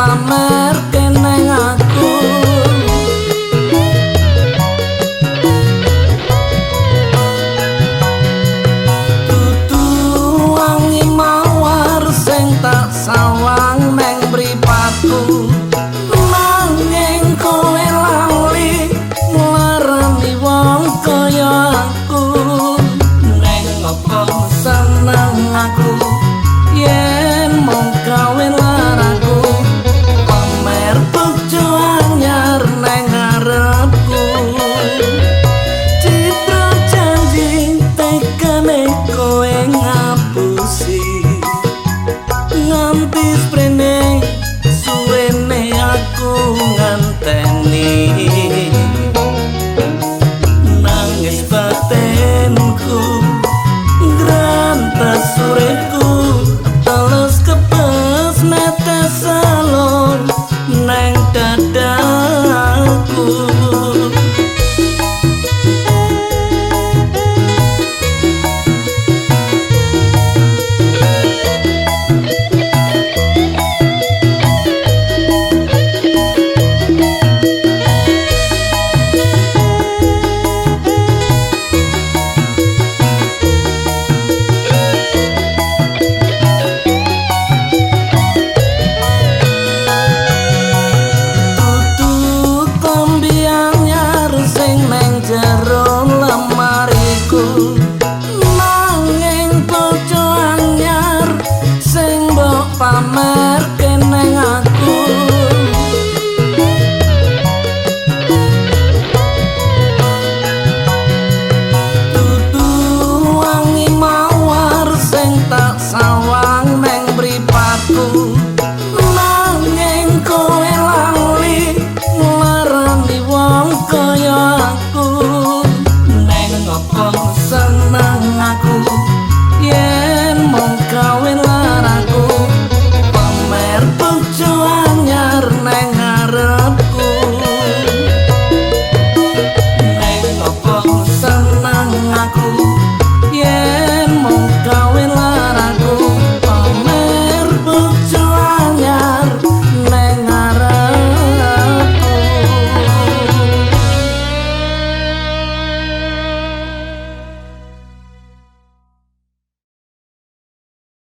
pamer